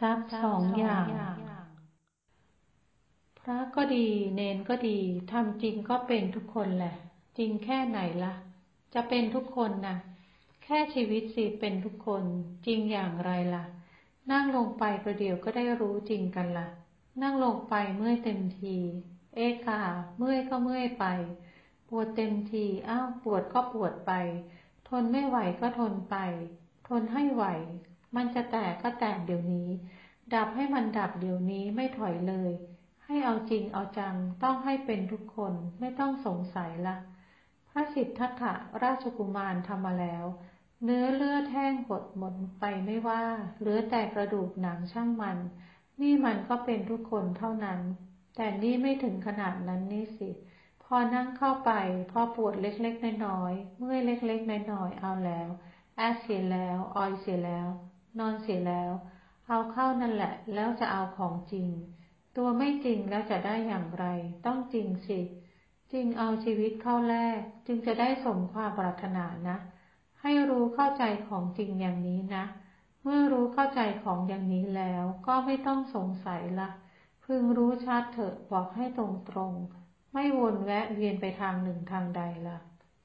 ทรัพย์สองอย่าง พระก็ดี เนนก็ดีทำจริงก็เป็นทุกคนแหละ จริงแค่ไหนละ่ะ จะเป็นทุกคนนะแค่ชีวิตสิเป็นทุกคน จริงอย่างไรละ่ะ นั่งลงไปประเดี๋ยวก็ได้รู้จริงกันละ่ะ นั่งลงไปเมื่อยเต็มที เอค่ะ เมื่อยก็เมื่อยไป ปวดเต็มทีอ้าวปวดก็ปวดไป ทนไม่ไหวก็ทนไป ทนให้ไหว มันจะแตกก็แตกเดี๋ยวนี้ ดับให้มันดับเดี๋ยวนี้ไม่ถอยเลย ให้เอาจริงเอาจังต้องให้เป็นทุกคนไม่ต้องสงสัยละพระสิทธัตถะราชกุมารทำมาแล้ว เนื้อเลือดแห้งหดหมดไปไม่ว่า เหลือแต่กระดูกหนังช่างมัน นี่มันก็เป็นทุกคนเท่านั้น แต่นี่ไม่ถึงขนาดนั้นนี่สิพอนั่งเข้าไป พอปวดเล็กๆน้อยๆเมื่อยเล็กๆน้อยๆเอาแล้ว แอดเสียแล้ว ออยเสียแล้ว นอนเสียแล้ว เอาเข้านั่นแหละ แล้วจะเอาของจริง ตัวไม่จริงแล้วจะได้อย่างไร ต้องจริงสิ จริงเอาชีวิตเข้าแลกจึงจะได้สมความปรารถนานะ ให้รู้เข้าใจของจริงอย่างนี้นะ เมื่อรู้เข้าใจของอย่างนี้แล้วก็ไม่ต้องสงสัยละ พึงรู้ชัดเถอะบอกให้ตรงตรงไม่วนแวะเวียนไปทางหนึ่งทางใดละ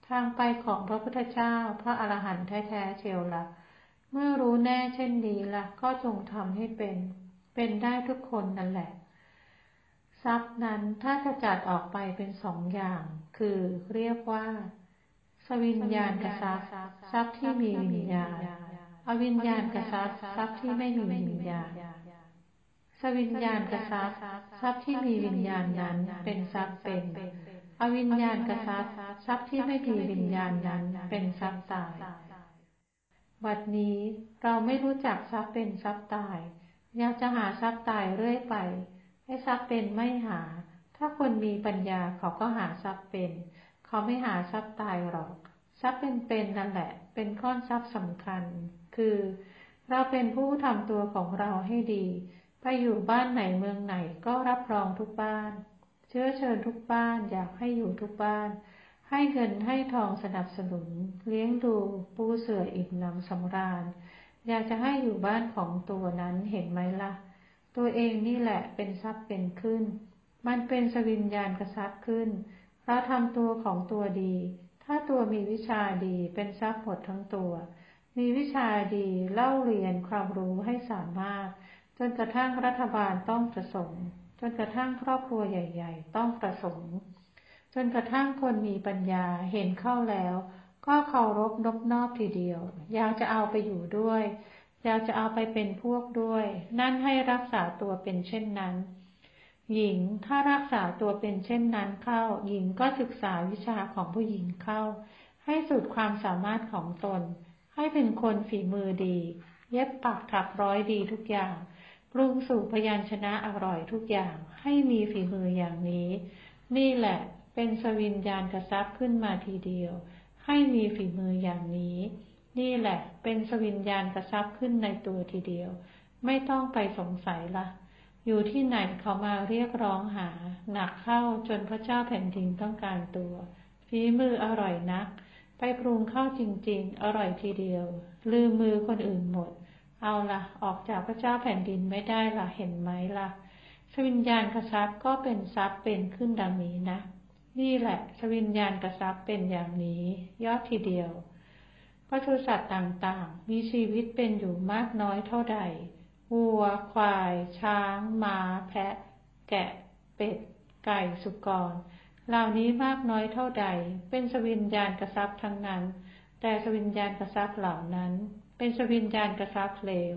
ทางไปของพระพุทธเจ้าพระอรหันต์แท้ๆเชียวละ เมื่อรู้แน่เช่นนี้ละก็จงทำให้เป็น เป็นได้ทุกคนนั่นแหละ ทรัพย์นั้นถ้าจะจัดออกไปเป็นสองอย่าง คือเรียกว่า สวิญญาณกทรัพย์ทรัพย์ที่มีวิญญาณ อวิญญาณกทรัพย์ทรัพย์ที่ไม่มีวิญญาณสวิญญาณกทรัพย์ทรัพย์ที่มีวิญญาณนั้น เป็นทรัพย์เป็น อวิญญาณกทรัพย์ทรัพย์ที่ไม่มีวิญญาณนั้น เป็นทรัพย์ตาย บัดนี้เราไม่รู้จักทรัพย์เป็นทรัพย์ตายอยากจะหาทรัพย์ตายเรื่อยไป ให้ทรัพย์เป็นไม่หา ถ้าคนมีปัญญาเขาก็หาทรัพย์เป็น เขาไม่หาทรัพย์ตายหรอก ทรัพย์เป็นเป็นนั่นแหละ เป็นก้อนทรัพย์สำคัญ คือ เราเป็นผู้ทำตัวของเราให้ดี ไปอยู่บ้านไหนเมืองไหนก็รับรองทุกบ้าน เชื้อเชิญทุกบ้านอยากให้อยู่ทุกบ้าน ให้เงินให้ทองสนับสนุน เลี้ยงดูปูเสืออิ่มหนำสำราญ อยากจะให้อยู่บ้านของตัวนั้นเห็นไหมละ่ะ ตัวเองนี่แหละเป็นทรัพย์เป็นขึ้น มันเป็นสวิญญาณกระซับขึ้น เพราะทำตัวของตัวดี ถ้าตัวมีวิชาดีเป็นทรัพย์หมดทั้งตัว มีวิชาดีเล่าเรียนความรู้ให้สามารถ จนกระทั่งรัฐบาลต้องประสงค์ จนกระทั่งครอบครัวใหญ่ ๆ ต้องประสงค์ จนกระทั่งคนมีปัญญาเห็นเข้าแล้ว ก็เคารพนบนอบทีเดียว อยากจะเอาไปอยู่ด้วย อยากจะเอาไปเป็นพวกด้วย นั่นให้รักษาตัวเป็นเช่นนั้น หญิงถ้ารักษาตัวเป็นเช่นนั้นเข้า หญิงก็ศึกษาวิชาของผู้หญิงเข้า ให้สุดความสามารถของตน ให้เป็นคนฝีมือดี เย็บปักถักร้อยดีทุกอย่างปรุงสู่พยัญชนะอร่อยทุกอย่าง ให้มีฝีมืออย่างนี้ นี่แหละ เป็นสวิญญาณกระซับขึ้นมาทีเดียว ให้มีฝีมืออย่างนี้ นี่แหละ เป็นสวิญญาณกระซับขึ้นในตัวทีเดียว ไม่ต้องไปสงสัยละอยู่ที่ไหนเขามาเรียกร้องหา หนักเข้าจนพระเจ้าแผ่นดินต้องการตัว ฝีมืออร่อยนัก ไปปรุงข้าวจริง ๆ อร่อยทีเดียว ลืมมือคนอื่นหมด เอาละออกจากพระเจ้าแผ่นดินไม่ได้ละเห็นไหมละ่ะสวิญญาณกระซับก็เป็นทรัพย์เป็นขึ้นดังนี้นะ นี่แหละสวิญญาณกระซับเป็นอย่างนี้ ยอดทีเดียวปศุสัตว์ต่างๆ มีชีวิตเป็นอยู่มากน้อยเท่าใด วัว ควาย ช้าง ม้า แพะ แกะ เป็ด ไก่ สุกร เหล่านี้มากน้อยเท่าใด เป็นสวิญญาณกระซับทั้งนั้น แต่สวิญญาณกระซับเหล่านั้น เป็นสวิญญาณกระซับเลว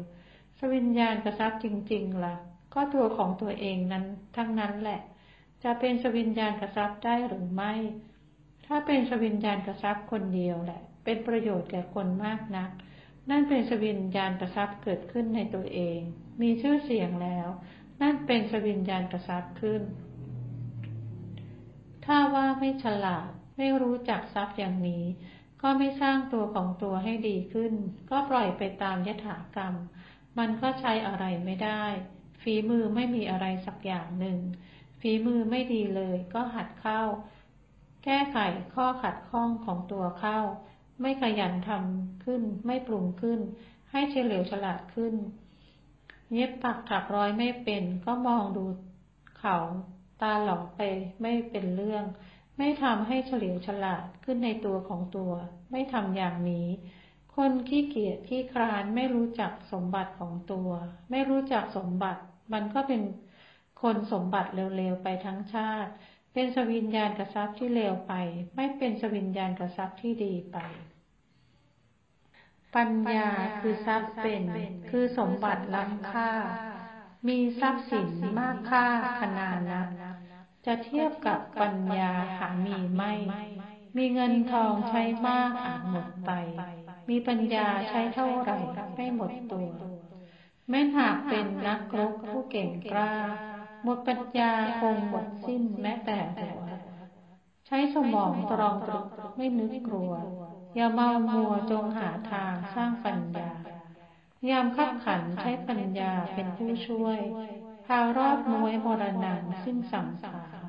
สวิญญาณกระซับจริงๆละ่ะ ก็ตัวของตัวเองนั้นทั้งนั้นแหละ จะเป็นสวิญญาณกระซับได้หรือไม่ ถ้าเป็นสวิญญาณกระซับคนเดียวแหละ เป็นประโยชน์แก่คนมากนัก นั่นเป็นสวิญญาณกระซับเกิดขึ้นในตัวเอง มีชื่อเสียงแล้ว นั่นเป็นสวิญญาณกระซับขึ้น ถ้าว่าไม่ฉลาดไม่รู้จักทรัพย์อย่างนี้ ก็ไม่สร้างตัวของตัวให้ดีขึ้น ก็ปล่อยไปตามยถากรรม มันก็ใช้อะไรไม่ได้ ฝีมือไม่มีอะไรสักอย่างหนึ่ง ฝีมือไม่ดีเลยก็หัดเข้า แก้ไขข้อขัดข้องของตัวเข้า ไม่ขยันทำขึ้นไม่ปรุงขึ้น ให้เฉลียวฉลาดขึ้น เย็บปักถักร้อยไม่เป็น ก็มองดูเขาตาหลอกไปไม่เป็นเรื่อง ไม่ทำให้เฉลียวฉลาดขึ้นในตัวของตัว ไม่ทำอย่างนี้คนขี้เกียจขี้คร้านไม่รู้จักสมบัติของตัว ไม่รู้จักสมบัติ มันก็เป็น คนสมบัติเร็วๆไปทั้งชาติ เป็นสวิญญาณกระซับที่เลวไป ไม่เป็นสวิญญาณกระซับที่ดีไป ปัญญาคือทรัพย์เป็น คือสมบัติล้ำค่า มีทรัพย์สินมากค่าขนาดนักจะเทียบกับปัญญาหามีไม่ มีเงินทองใช้มากอาจหมดไป มีปัญญาใช้เท่าไหร่ไม่หมดตัว แม้หากเป็นนักรบผู้เก่งกล้า หมดปัญญาคงหมดสิ้นแม้แต่หัว ใช้สมองตรองตรึกไม่นึกกลัว อย่าเมามัวจงหาทางสร้างปัญญายามขับขันใช้ปัญญาเป็นผู้ช่วย พารอดมวยมรณะสิ้นสังสาร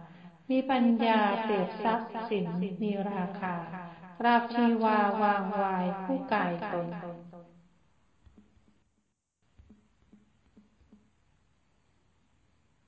มีปัญญาเปรียบทรัพย์สินมีราคาราบชีวาวางวายผู้กายตน